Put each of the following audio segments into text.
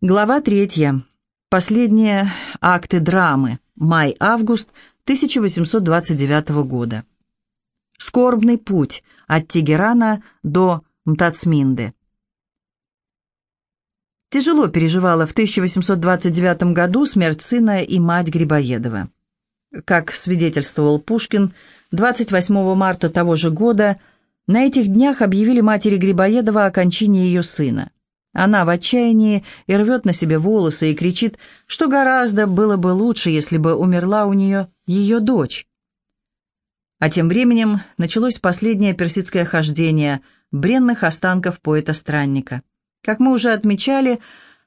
Глава третья. Последние акты драмы. Май-август 1829 года. Скорбный путь от Тегерана до Мтацминды. Тяжело переживала в 1829 году смерть сына и мать Грибоедова. Как свидетельствовал Пушкин, 28 марта того же года на этих днях объявили матери Грибоедова о кончине ее сына. Она в отчаянии и рвет на себе волосы и кричит, что гораздо было бы лучше, если бы умерла у нее ее дочь. А тем временем началось последнее персидское хождение бренных останков поэта-странника. Как мы уже отмечали,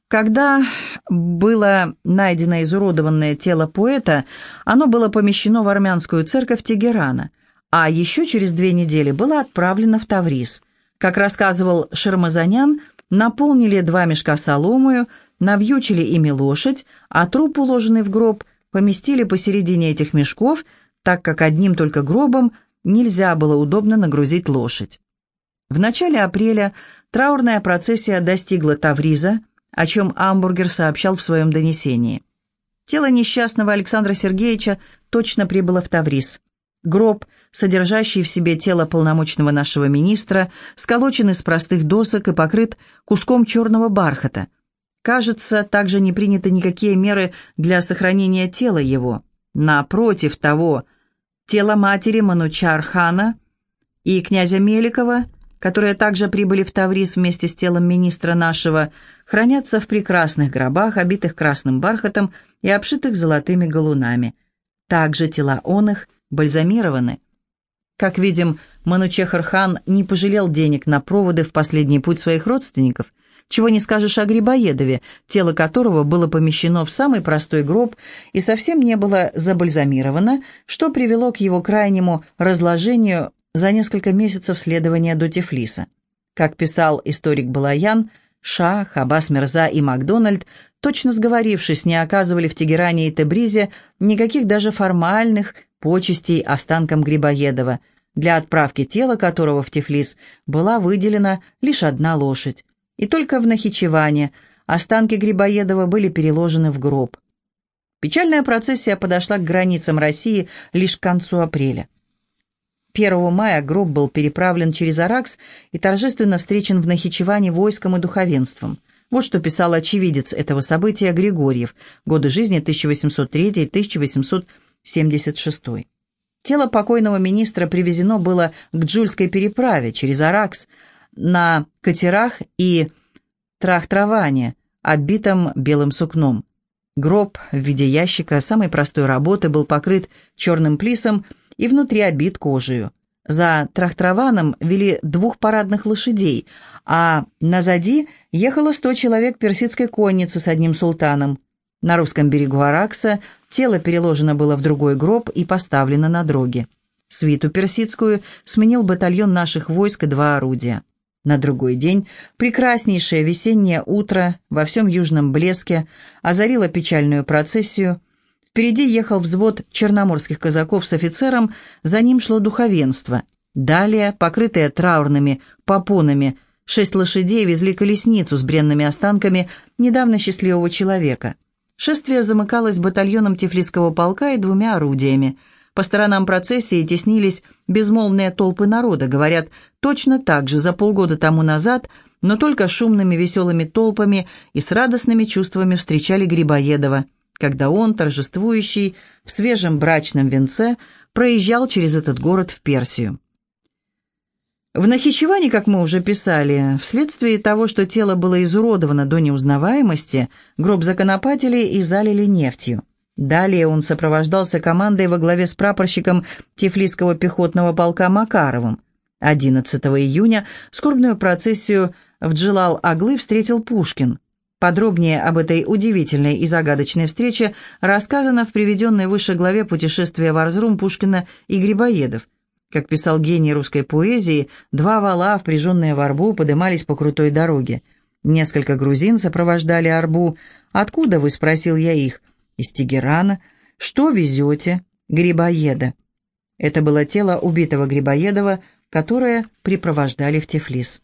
когда было найдено изуродованное тело поэта, оно было помещено в армянскую церковь Тегерана, а еще через две недели было отправлено в Таврис. Как рассказывал Шермазанян, наполнили два мешка соломою, навьючили ими лошадь, а труп, уложенный в гроб, поместили посередине этих мешков, так как одним только гробом нельзя было удобно нагрузить лошадь. В начале апреля траурная процессия достигла Тавриза, о чем Амбургер сообщал в своем донесении. Тело несчастного Александра Сергеевича точно прибыло в Тавриз. Гроб, содержащий в себе тело полномочного нашего министра, сколочен из простых досок и покрыт куском черного бархата. Кажется, также не приняты никакие меры для сохранения тела его. Напротив того, тело матери Манучар-хана и князя Меликова, которые также прибыли в Таврис вместе с телом министра нашего, хранятся в прекрасных гробах, обитых красным бархатом и обшитых золотыми галунами. Также тела он их – бальзамированы. Как видим, Манучехар-хан не пожалел денег на проводы в последний путь своих родственников, чего не скажешь о Грибоедове, тело которого было помещено в самый простой гроб и совсем не было забальзамировано, что привело к его крайнему разложению за несколько месяцев следования до Тифлиса. Как писал историк Балаян, Шах, Аббас Мирза и Макдональд, точно сговорившись, не оказывали в Тегеране и Тебризе никаких даже формальных почестей останкам Грибоедова, для отправки тела которого в Тифлис была выделена лишь одна лошадь. И только в Нахичеване останки Грибоедова были переложены в гроб. Печальная процессия подошла к границам России лишь к концу апреля. 1 мая гроб был переправлен через Аракс и торжественно встречен в Нахичеване войском и духовенством. Вот что писал очевидец этого события Григорьев, годы жизни 1803-1800 76. Тело покойного министра привезено было к Джульской переправе через Аракс на катерах и трахтраване, оббитом белым сукном. Гроб в виде ящика самой простой работы был покрыт черным плисом и внутри обит кожею. За трахтраваном вели двух парадных лошадей, а назади ехало сто человек персидской конницы с одним султаном – на русском берегу Аракса тело переложено было в другой гроб и поставлено на дроге. Свиту персидскую сменил батальон наших войск и два орудия. На другой день прекраснейшее весеннее утро во всем южном блеске озарило печальную процессию. Впереди ехал взвод черноморских казаков с офицером, за ним шло духовенство. Далее, покрытые траурными попонами, шесть лошадей везли колесницу с бренными останками недавно счастливого человека – Шествие замыкалось батальоном Тифлисского полка и двумя орудиями. По сторонам процессии теснились безмолвные толпы народа, говорят, точно так же за полгода тому назад, но только шумными веселыми толпами и с радостными чувствами встречали Грибоедова, когда он, торжествующий, в свежем брачном венце, проезжал через этот город в Персию. В Нахичеване, как мы уже писали, вследствие того, что тело было изуродовано до неузнаваемости, гроб законопатили и залили нефтью. Далее он сопровождался командой во главе с прапорщиком Тифлисского пехотного полка Макаровым. 11 июня скорбную процессию в Джилал-Аглы встретил Пушкин. Подробнее об этой удивительной и загадочной встрече рассказано в приведенной выше главе «Путешествие в Арзрум» Пушкина и Грибоедов. Как писал гений русской поэзии, два вала, впряженные в арбу, подымались по крутой дороге. Несколько грузин сопровождали арбу. «Откуда вы?» — спросил я их. «Из Тегерана». «Что везете?» «Грибоеда». Это было тело убитого Грибоедова, которое припровождали в Тифлис.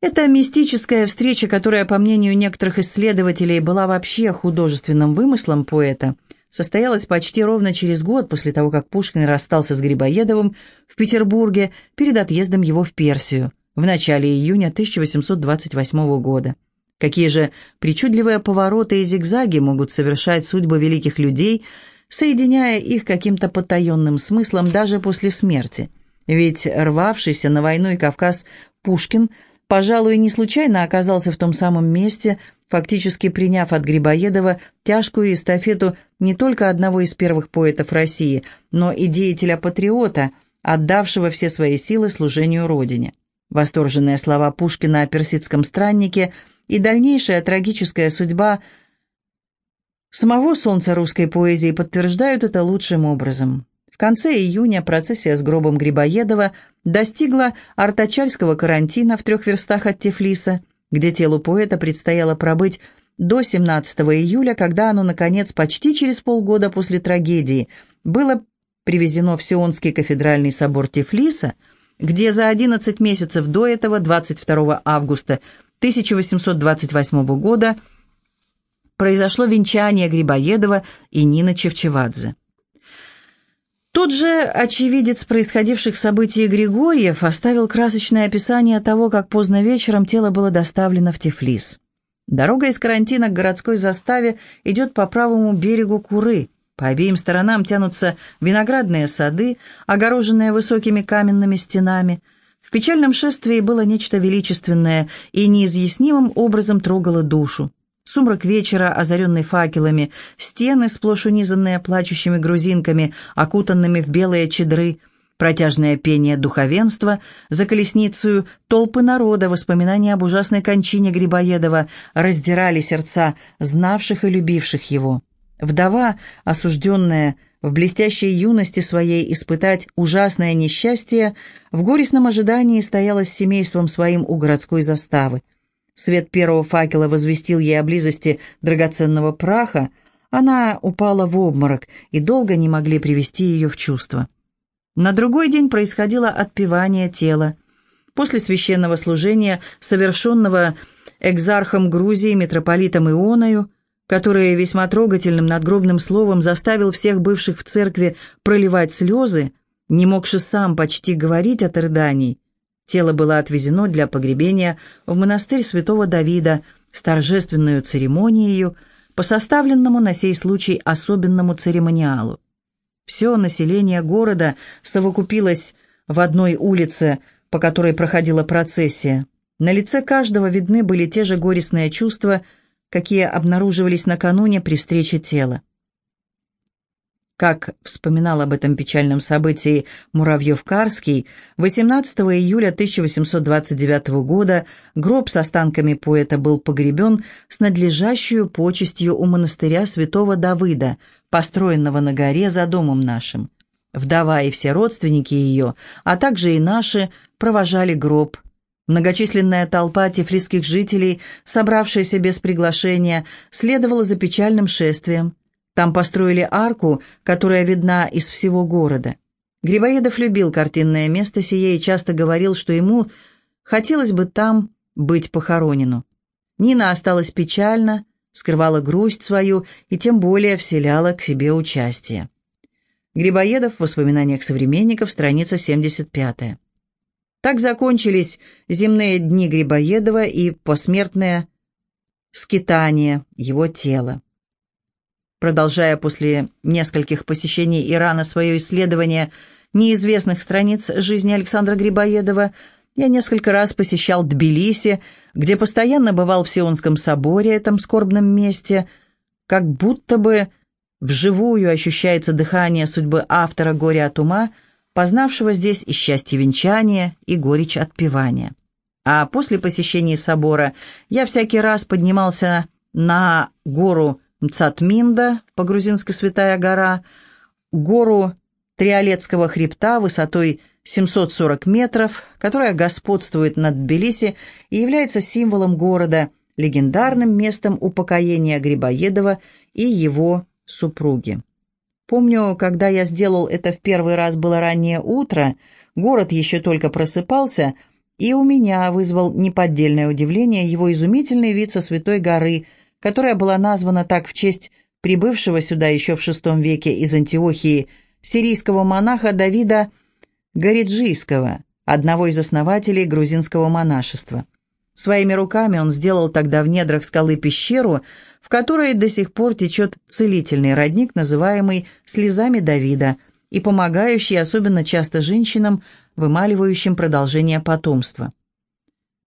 Эта мистическая встреча, которая, по мнению некоторых исследователей, была вообще художественным вымыслом поэта, состоялась почти ровно через год после того, как Пушкин расстался с Грибоедовым в Петербурге перед отъездом его в Персию в начале июня 1828 года. Какие же причудливые повороты и зигзаги могут совершать судьбы великих людей, соединяя их каким-то потаенным смыслом даже после смерти. Ведь рвавшийся на войну и Кавказ Пушкин – пожалуй, не случайно оказался в том самом месте, фактически приняв от Грибоедова тяжкую эстафету не только одного из первых поэтов России, но и деятеля-патриота, отдавшего все свои силы служению Родине. Восторженные слова Пушкина о персидском страннике и дальнейшая трагическая судьба самого солнца русской поэзии подтверждают это лучшим образом. В конце июня процессия с гробом Грибоедова достигла Артачальского карантина в трех верстах от Тифлиса, где телу поэта предстояло пробыть до 17 июля, когда оно, наконец, почти через полгода после трагедии, было привезено в Сионский кафедральный собор Тифлиса, где за 11 месяцев до этого, 22 августа 1828 года, произошло венчание Грибоедова и Нины Чевчевадзе. Тот же очевидец происходивших событий Григорьев оставил красочное описание того, как поздно вечером тело было доставлено в Тифлис. Дорога из карантина к городской заставе идет по правому берегу Куры. По обеим сторонам тянутся виноградные сады, огороженные высокими каменными стенами. В печальном шествии было нечто величественное и неизъяснимым образом трогало душу. Сумрак вечера, озаренный факелами, стены, сплошь унизанные плачущими грузинками, окутанными в белые чедры, протяжное пение духовенства, за колесницу толпы народа, воспоминания об ужасной кончине Грибоедова раздирали сердца знавших и любивших его. Вдова, осужденная в блестящей юности своей испытать ужасное несчастье, в горестном ожидании стояла с семейством своим у городской заставы. Свет первого факела возвестил ей о близости драгоценного праха. Она упала в обморок, и долго не могли привести ее в чувство. На другой день происходило отпевание тела. После священного служения, совершенного экзархом Грузии, митрополитом Ионою, который весьма трогательным надгробным словом заставил всех бывших в церкви проливать слезы, не могши сам почти говорить от рыданий, Тело было отвезено для погребения в монастырь святого Давида с торжественной церемонией по составленному на сей случай особенному церемониалу. Все население города совокупилось в одной улице, по которой проходила процессия. На лице каждого видны были те же горестные чувства, какие обнаруживались накануне при встрече тела. Как вспоминал об этом печальном событии Муравьев-Карский, 18 июля 1829 года гроб с останками поэта был погребен с надлежащую почестью у монастыря святого Давыда, построенного на горе за домом нашим. Вдова и все родственники ее, а также и наши, провожали гроб. Многочисленная толпа тифлисских жителей, собравшаяся без приглашения, следовала за печальным шествием. Там построили арку, которая видна из всего города. Грибоедов любил картинное место сие и часто говорил, что ему хотелось бы там быть похоронену. Нина осталась печально, скрывала грусть свою и тем более вселяла к себе участие. Грибоедов в воспоминаниях современников, страница 75. Так закончились земные дни Грибоедова и посмертное скитание его тела. Продолжая после нескольких посещений Ирана свое исследование неизвестных страниц жизни Александра Грибоедова, я несколько раз посещал Тбилиси, где постоянно бывал в Сионском соборе, этом скорбном месте, как будто бы вживую ощущается дыхание судьбы автора «Горя от ума», познавшего здесь и счастье венчания, и горечь отпевания. А после посещения собора я всякий раз поднимался на гору Мцатминда, по-грузински Святая гора, гору Триолетского хребта высотой 740 метров, которая господствует над Тбилиси и является символом города, легендарным местом упокоения Грибоедова и его супруги. Помню, когда я сделал это в первый раз было раннее утро, город еще только просыпался, И у меня вызвал неподдельное удивление его изумительный вид со Святой горы, которая была названа так в честь прибывшего сюда еще в VI веке из Антиохии сирийского монаха Давида Гориджийского, одного из основателей грузинского монашества. Своими руками он сделал тогда в недрах скалы пещеру, в которой до сих пор течет целительный родник, называемый «слезами Давида», и помогающий особенно часто женщинам, вымаливающим продолжение потомства.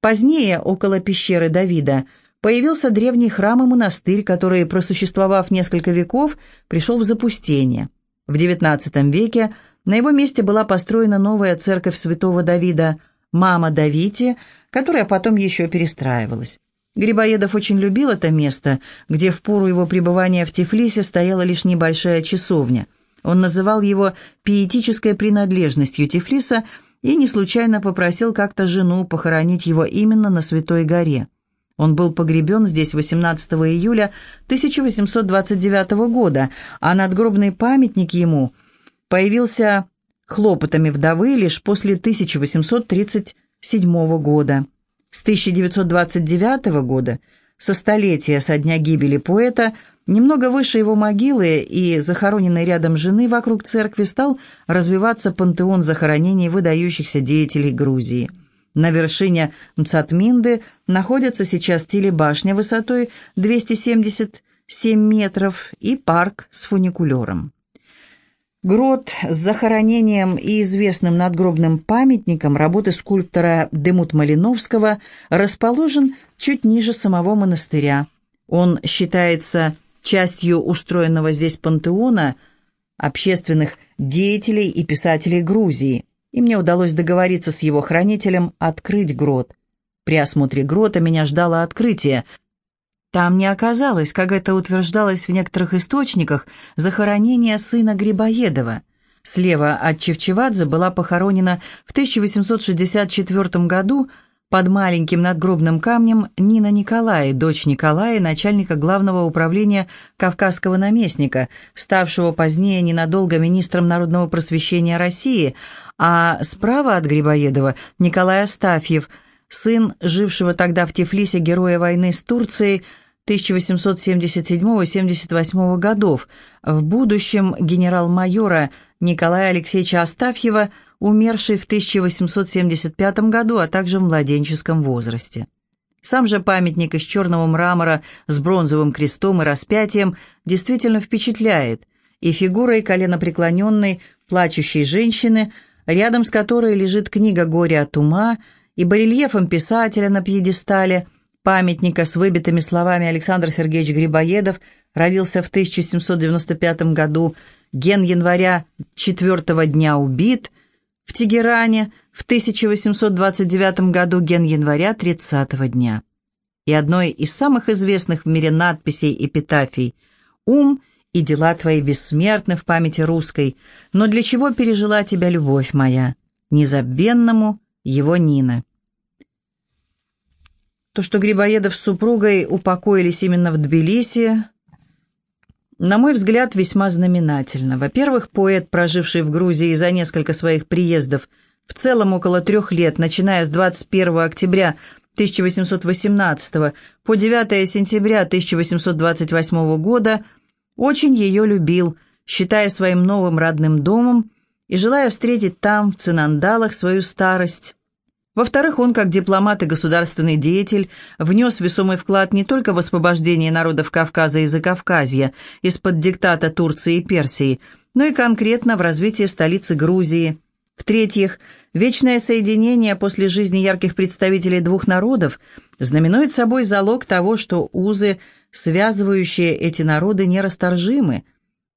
Позднее, около пещеры Давида, появился древний храм и монастырь, который, просуществовав несколько веков, пришел в запустение. В XIX веке на его месте была построена новая церковь святого Давида «Мама Давити», которая потом еще перестраивалась. Грибоедов очень любил это место, где в пору его пребывания в Тифлисе стояла лишь небольшая часовня. Он называл его пиетической принадлежностью Тифлиса и не случайно попросил как-то жену похоронить его именно на Святой горе. Он был погребен здесь 18 июля 1829 года, а надгробный памятник ему – появился хлопотами вдовы лишь после 1837 года. С 1929 года, со столетия со дня гибели поэта, немного выше его могилы и захороненной рядом жены вокруг церкви стал развиваться пантеон захоронений выдающихся деятелей Грузии. На вершине Мцатминды находится сейчас телебашня высотой 277 метров и парк с фуникулером. Грот с захоронением и известным надгробным памятником работы скульптора Демут Малиновского расположен чуть ниже самого монастыря. Он считается частью устроенного здесь пантеона общественных деятелей и писателей Грузии, и мне удалось договориться с его хранителем открыть грот. При осмотре грота меня ждало открытие – там не оказалось, как это утверждалось в некоторых источниках, захоронения сына Грибоедова. Слева от Чевчевадзе была похоронена в 1864 году под маленьким надгробным камнем Нина Николай, дочь Николая, начальника главного управления Кавказского наместника, ставшего позднее ненадолго министром народного просвещения России, а справа от Грибоедова Николай Астафьев – сын жившего тогда в Тифлисе героя войны с Турцией 1877-78 годов, в будущем генерал-майора Алексеевича Астафьева, умерший в 1875 году, а также в младенческом возрасте. Сам же памятник из черного мрамора с бронзовым крестом и распятием действительно впечатляет, и фигурой коленопреклоненной, плачущей женщины, рядом с которой лежит книга «Горе от ума», и барельефом писателя на пьедестале, памятника с выбитыми словами Александр Сергеевич Грибоедов, родился в 1795 году, ген января 4 дня убит, в Тегеране в 1829 году ген января 30 дня. И одной из самых известных в мире надписей эпитафий «Ум и дела твои бессмертны в памяти русской, но для чего пережила тебя любовь моя? Незабвенному его Нина». То, что Грибоедов с супругой упокоились именно в Тбилиси, на мой взгляд, весьма знаменательно. Во-первых, поэт, проживший в Грузии за несколько своих приездов, в целом около трех лет, начиная с 21 октября 1818 по 9 сентября 1828 года, очень ее любил, считая своим новым родным домом и желая встретить там, в Цинандалах, свою старость. Во-вторых, он, как дипломат и государственный деятель, внес весомый вклад не только в освобождение народов Кавказа и Закавказья из-под диктата Турции и Персии, но и конкретно в развитие столицы Грузии. В-третьих, вечное соединение после жизни ярких представителей двух народов знаменует собой залог того, что узы, связывающие эти народы, нерасторжимы.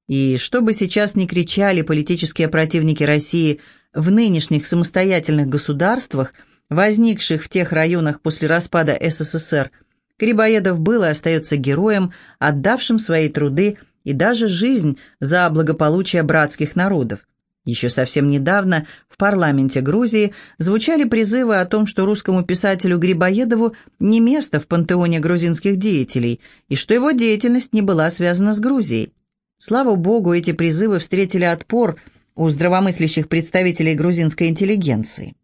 И что бы сейчас ни кричали политические противники России в нынешних самостоятельных государствах – возникших в тех районах после распада СССР, Грибоедов был и остается героем, отдавшим свои труды и даже жизнь за благополучие братских народов. Еще совсем недавно в парламенте Грузии звучали призывы о том, что русскому писателю Грибоедову не место в пантеоне грузинских деятелей и что его деятельность не была связана с Грузией. Слава богу, эти призывы встретили отпор у здравомыслящих представителей грузинской интеллигенции.